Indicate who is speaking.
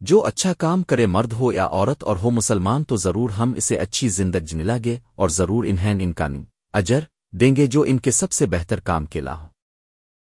Speaker 1: جو اچھا کام کرے مرد ہو یا عورت اور ہو مسلمان تو ضرور ہم اسے اچھی زندگ جنلا گے اور ضرور انہیں ان کا اجر دیں گے جو ان کے سب سے بہتر کام کے لا ہو